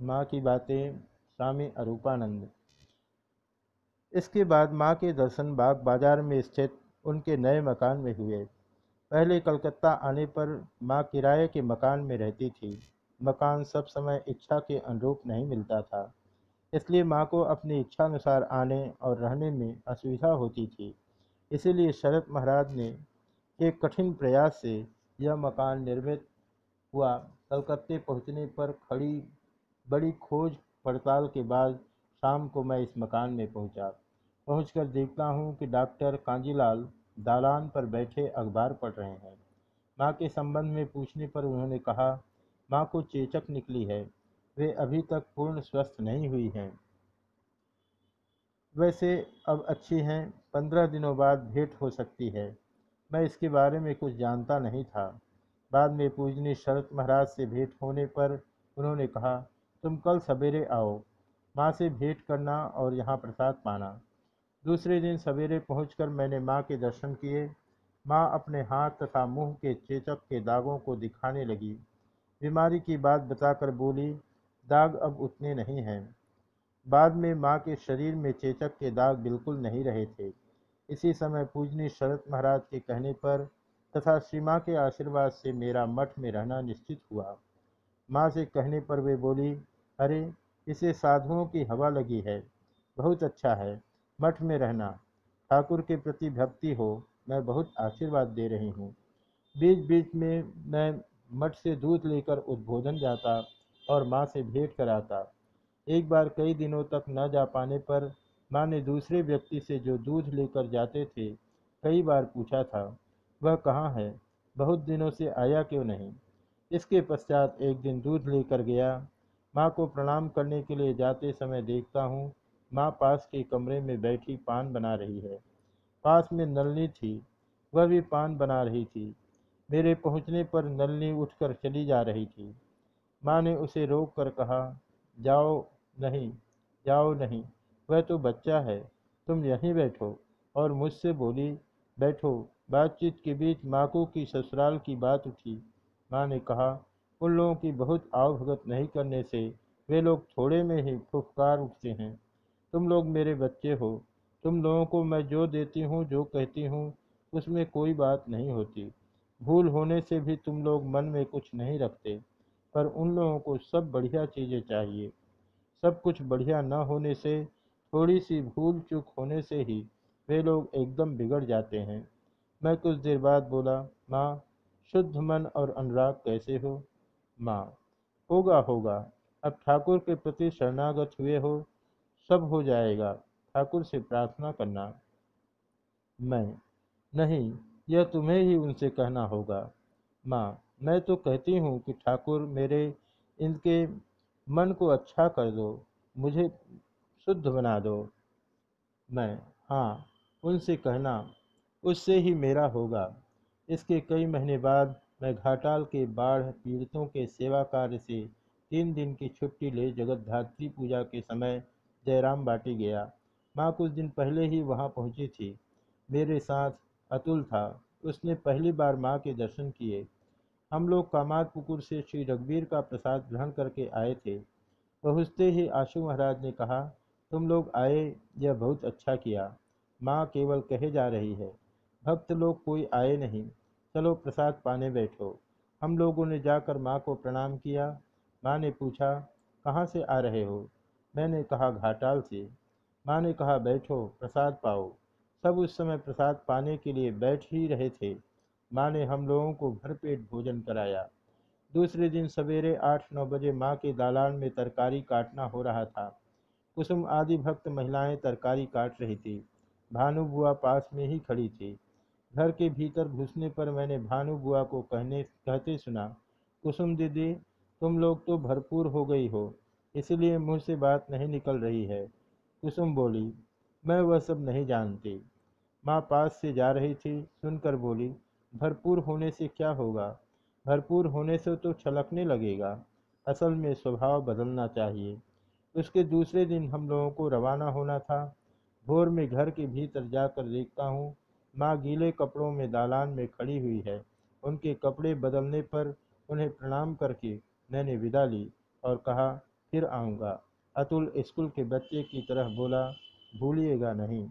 माँ की बातें, स्वामी अरूपानंद। इसके बाद माँ के दर्शन बाग बाज़ार में स्थित उनके नए मकान में हुए। पहले कलकत्ता आने पर माँ किराए के मकान में रहती थी। मकान सब समय इच्छा के अनुरूप नहीं मिलता था। इसलिए माँ को अपनी इच्छानुसार आने और रहने में असुविधा होती थी। इसीलिए शरद महाराज ने एक कठिन प्रयास से यह मकान निर्मित हुआ। कलकत्ते पहुँचने पर खड़ी बड़ी खोज पड़ताल के बाद शाम को मैं इस मकान में पहुँचा। पहुंचकर देखता हूँ कि डॉक्टर कांजीलाल दालान पर बैठे अखबार पढ़ रहे हैं। माँ के संबंध में पूछने पर उन्होंने कहा, माँ को चेचक निकली है। वे अभी तक पूर्ण स्वस्थ नहीं हुई हैं। वैसे अब अच्छी हैं, पंद्रह दिनों बाद भेंट हो सकती है। मैं इसके बारे में कुछ जानता नहीं था। बाद में पूजनी शरत महाराज से भेंट होने पर उन्होंने कहा तुम कल सवेरे आओ माँ से भेंट करना और यहाँ प्रसाद पाना। दूसरे दिन सवेरे पहुंचकर मैंने माँ के दर्शन किए। माँ अपने हाथ तथा मुँह के चेचक के दागों को दिखाने लगी। बीमारी की बात बताकर बोली, दाग अब उतने नहीं हैं। बाद में माँ के शरीर में चेचक के दाग बिल्कुल नहीं रहे थे। इसी समय पूजनी शरद महाराज के कहने पर तथा श्री माँ के आशीर्वाद से मेरा मठ में रहना निश्चित हुआ। माँ से कहने पर वे बोली अरे, इसे साधुओं की हवा लगी है। बहुत अच्छा है। मठ में रहना। ठाकुर के प्रति भक्ति हो, मैं बहुत आशीर्वाद दे रही हूँ। बीच बीच में मैं मठ से दूध लेकर उद्बोधन जाता और माँ से भेंट कराता। एक बार कई दिनों तक न जा पाने पर माँ ने दूसरे व्यक्ति से जो दूध लेकर जाते थे, कई बार पूछा था, वह कहाँ है? बहुत दिनों से आया क्यों नहीं? इसके पश्चात एक दिन दूध लेकर गया। माँ को प्रणाम करने के लिए जाते समय देखता हूँ, माँ पास के कमरे में बैठी पान बना रही है। पास में नलनी थी, वह भी पान बना रही थी। मेरे पहुँचने पर नलनी उठकर चली जा रही थी। माँ ने उसे रोक कर कहा, जाओ नहीं जाओ नहीं, वह तो बच्चा है, तुम यहीं बैठो। और मुझसे बोली, बैठो। बातचीत के बीच माकू की ससुराल की बात उठी। माँ ने कहा उन लोगों की बहुत आवभगत नहीं करने से वे लोग थोड़े में ही फुफकार उठते हैं। तुम लोग मेरे बच्चे हो। तुम लोगों को मैं जो देती हूँ, जो कहती हूँ, उसमें कोई बात नहीं होती। भूल होने से भी तुम लोग मन में कुछ नहीं रखते, पर उन लोगों को सब बढ़िया चीज़ें चाहिए। सब कुछ बढ़िया न होने से, थोड़ी सी भूल चूक होने से ही वे लोग एकदम बिगड़ जाते हैं। मैं कुछ देर बाद बोला, माँ, शुद्ध मन और अनुराग कैसे हो? माँ। होगा होगा। अब ठाकुर के प्रति शरणागत हुए हो, सब हो जाएगा। ठाकुर से प्रार्थना करना। मैं। नहीं, यह तुम्हें ही उनसे कहना होगा। माँ, मैं तो कहती हूँ कि ठाकुर मेरे, इनके मन को अच्छा कर दो, मुझे शुद्ध बना दो। मैं। हाँ उनसे कहना, उससे ही मेरा होगा। इसके कई महीने बाद मैं घाटाल के बाढ़ पीड़ितों के सेवा कार्य से तीन दिन की छुट्टी ले जगत धात्री पूजा के समय जयराम बाटी गया। माँ कुछ दिन पहले ही वहाँ पहुँची थी। मेरे साथ अतुल था। उसने पहली बार माँ के दर्शन किए। हम लोग कामात पुकुर से श्री रघुवीर का प्रसाद ग्रहण करके आए थे। पहुँचते ही आशु महाराज ने कहा, तुम लोग आए, यह बहुत अच्छा किया। माँ केवल कहे जा रही है। भक्त लोग कोई आए नहीं। चलो प्रसाद पाने बैठो। हम लोगों ने जाकर माँ को प्रणाम किया। माँ ने पूछा, कहाँ से आ रहे हो? मैंने कहा, घाटाल से। माँ ने कहा, बैठो, प्रसाद पाओ। सब उस समय प्रसाद पाने के लिए बैठ ही रहे थे। माँ ने हम लोगों को भरपेट भोजन कराया। दूसरे दिन सवेरे आठ नौ बजे माँ के दालान में तरकारी काटना हो रहा था। कुसुम आदि भक्त महिलाएँ तरकारी काट रही थी। भानु बुआ पास में ही खड़ी थी। घर के भीतर घुसने पर मैंने भानु बुआ को कहने, कहते सुना, कुसुम दीदी, तुम लोग तो भरपूर हो गई हो, इसलिए मुँह से बात नहीं निकल रही है। कुसुम बोली, मैं वह सब नहीं जानती। माँ पास से जा रही थी, सुनकर बोली, भरपूर होने से क्या होगा? भरपूर होने से तो छलकने लगेगा, असल में स्वभाव बदलना चाहिए। उसके दूसरे दिन हम लोगों को रवाना होना था। भोर में घर के भीतर जाकर देखता हूँ माँ गीले कपड़ों में दालान में खड़ी हुई है। उनके कपड़े बदलने पर उन्हें प्रणाम करके मैंने विदा ली और कहा, फिर आऊँगा। अतुल स्कूल के बच्चे की तरह बोला, भूलिएगा नहीं।